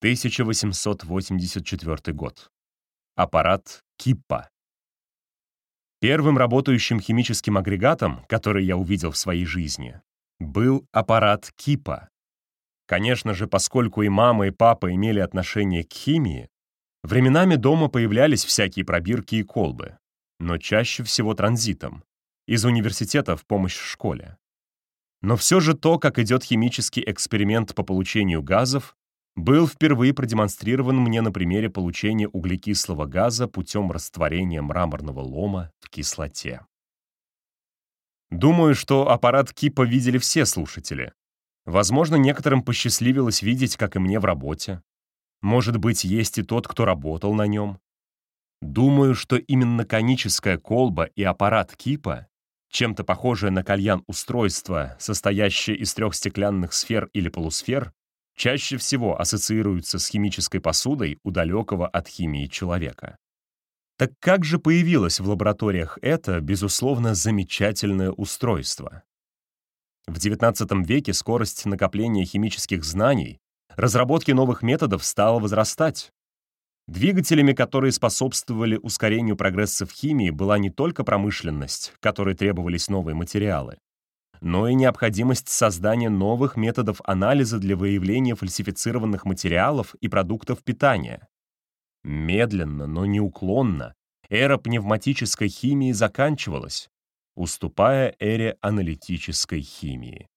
1884 год. Аппарат Киппа. Первым работающим химическим агрегатом, который я увидел в своей жизни, был аппарат Кипа. Конечно же, поскольку и мама, и папа имели отношение к химии, временами дома появлялись всякие пробирки и колбы, но чаще всего транзитом, из университета в помощь в школе. Но все же то, как идет химический эксперимент по получению газов, был впервые продемонстрирован мне на примере получения углекислого газа путем растворения мраморного лома в кислоте. Думаю, что аппарат Кипа видели все слушатели. Возможно, некоторым посчастливилось видеть, как и мне в работе. Может быть, есть и тот, кто работал на нем. Думаю, что именно коническая колба и аппарат Кипа, чем-то похожее на кальян-устройство, состоящее из трех стеклянных сфер или полусфер, чаще всего ассоциируются с химической посудой у далекого от химии человека. Так как же появилось в лабораториях это, безусловно, замечательное устройство? В XIX веке скорость накопления химических знаний, разработки новых методов стала возрастать. Двигателями, которые способствовали ускорению прогресса в химии, была не только промышленность, которой требовались новые материалы, но и необходимость создания новых методов анализа для выявления фальсифицированных материалов и продуктов питания. Медленно, но неуклонно эра пневматической химии заканчивалась, уступая эре аналитической химии.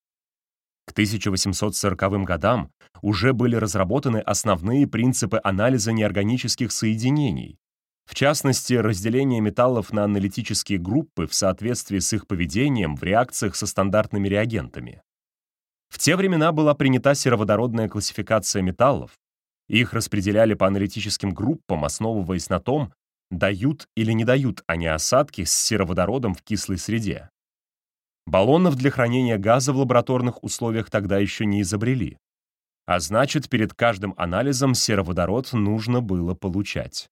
К 1840 годам уже были разработаны основные принципы анализа неорганических соединений, в частности, разделение металлов на аналитические группы в соответствии с их поведением в реакциях со стандартными реагентами. В те времена была принята сероводородная классификация металлов. Их распределяли по аналитическим группам, основываясь на том, дают или не дают они осадки с сероводородом в кислой среде. Баллонов для хранения газа в лабораторных условиях тогда еще не изобрели. А значит, перед каждым анализом сероводород нужно было получать.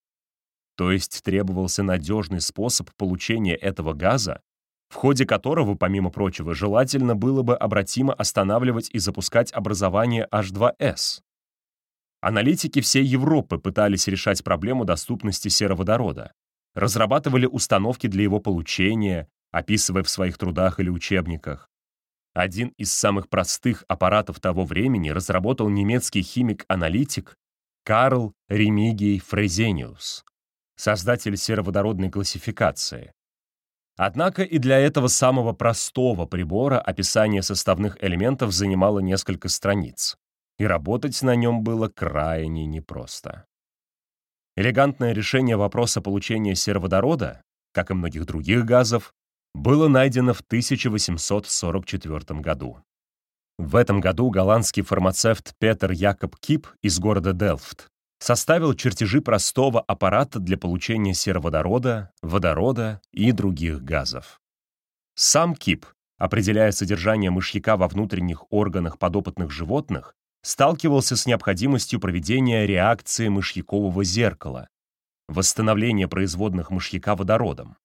То есть требовался надежный способ получения этого газа, в ходе которого, помимо прочего, желательно было бы обратимо останавливать и запускать образование H2S. Аналитики всей Европы пытались решать проблему доступности сероводорода, разрабатывали установки для его получения, описывая в своих трудах или учебниках. Один из самых простых аппаратов того времени разработал немецкий химик-аналитик Карл Ремигий Фрезениус создатель сероводородной классификации. Однако и для этого самого простого прибора описание составных элементов занимало несколько страниц, и работать на нем было крайне непросто. Элегантное решение вопроса получения сероводорода, как и многих других газов, было найдено в 1844 году. В этом году голландский фармацевт Петер Якоб Кип из города Делфт составил чертежи простого аппарата для получения сероводорода, водорода и других газов. Сам КИП, определяя содержание мышьяка во внутренних органах подопытных животных, сталкивался с необходимостью проведения реакции мышьякового зеркала, восстановления производных мышьяка водородом.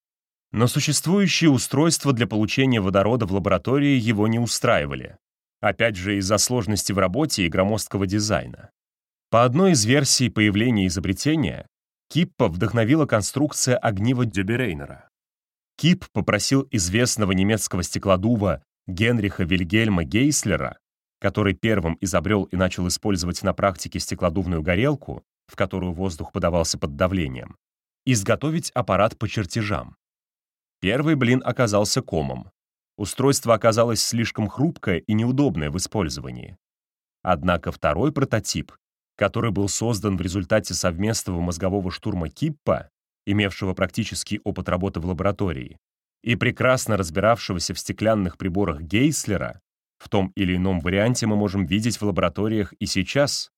Но существующие устройства для получения водорода в лаборатории его не устраивали, опять же из-за сложности в работе и громоздкого дизайна. По одной из версий появления изобретения, Киппа вдохновила конструкция огнива Дюберейнера. Кип попросил известного немецкого стеклодува Генриха Вильгельма Гейслера, который первым изобрел и начал использовать на практике стеклодувную горелку, в которую воздух подавался под давлением, изготовить аппарат по чертежам. Первый блин оказался комом. Устройство оказалось слишком хрупкое и неудобное в использовании. Однако второй прототип который был создан в результате совместного мозгового штурма Киппа, имевшего практический опыт работы в лаборатории, и прекрасно разбиравшегося в стеклянных приборах Гейслера, в том или ином варианте мы можем видеть в лабораториях и сейчас.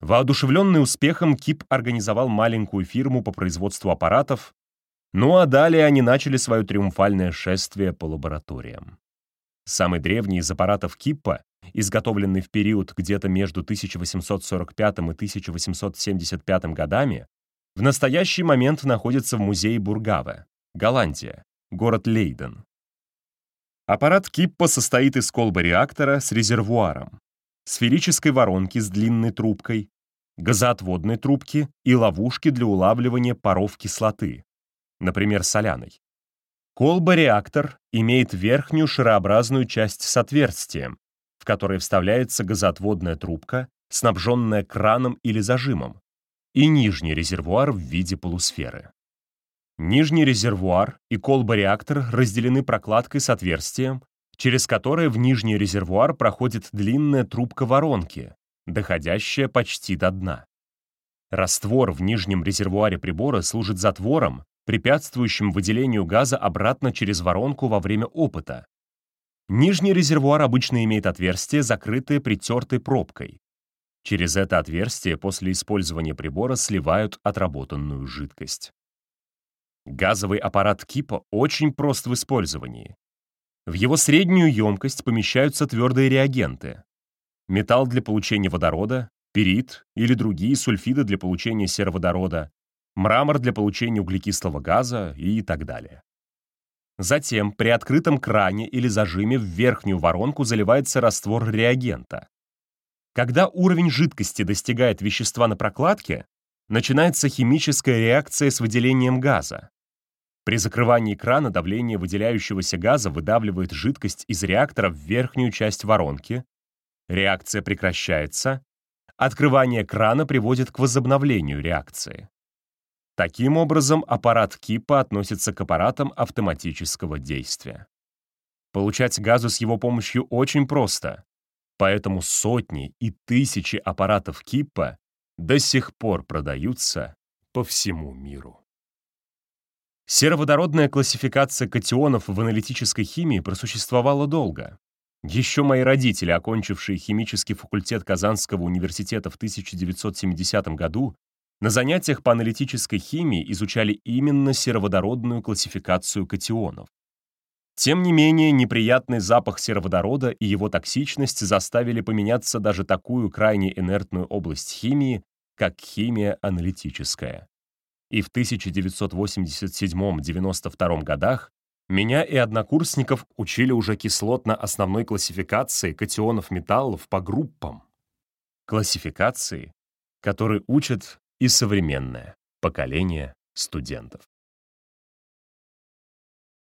Воодушевленный успехом, Кип организовал маленькую фирму по производству аппаратов, ну а далее они начали свое триумфальное шествие по лабораториям. Самый древний из аппаратов Киппа изготовленный в период где-то между 1845 и 1875 годами, в настоящий момент находится в музее Бургаве, Голландия, город Лейден. Аппарат Киппа состоит из колбы реактора с резервуаром, сферической воронки с длинной трубкой, газоотводной трубки и ловушки для улавливания паров кислоты, например, соляной. Колба-реактор имеет верхнюю шарообразную часть с отверстием, в которой вставляется газоотводная трубка, снабженная краном или зажимом, и нижний резервуар в виде полусферы. Нижний резервуар и колба-реактор разделены прокладкой с отверстием, через которое в нижний резервуар проходит длинная трубка воронки, доходящая почти до дна. Раствор в нижнем резервуаре прибора служит затвором, препятствующим выделению газа обратно через воронку во время опыта. Нижний резервуар обычно имеет отверстие, закрытое притертой пробкой. Через это отверстие после использования прибора сливают отработанную жидкость. Газовый аппарат Кипа очень прост в использовании. В его среднюю емкость помещаются твердые реагенты. Металл для получения водорода, пирит или другие сульфиды для получения сероводорода, мрамор для получения углекислого газа и так далее. Затем при открытом кране или зажиме в верхнюю воронку заливается раствор реагента. Когда уровень жидкости достигает вещества на прокладке, начинается химическая реакция с выделением газа. При закрывании крана давление выделяющегося газа выдавливает жидкость из реактора в верхнюю часть воронки. Реакция прекращается. Открывание крана приводит к возобновлению реакции. Таким образом, аппарат КИПа относится к аппаратам автоматического действия. Получать газу с его помощью очень просто, поэтому сотни и тысячи аппаратов КИПа до сих пор продаются по всему миру. Сероводородная классификация катионов в аналитической химии просуществовала долго. Еще мои родители, окончившие химический факультет Казанского университета в 1970 году, на занятиях по аналитической химии изучали именно сероводородную классификацию катионов. Тем не менее, неприятный запах сероводорода и его токсичность заставили поменяться даже такую крайне инертную область химии, как химия аналитическая и в 1987-92 годах меня и однокурсников учили уже кислотно-основной классификации катионов металлов по группам. Классификации, которые учат и современное поколение студентов.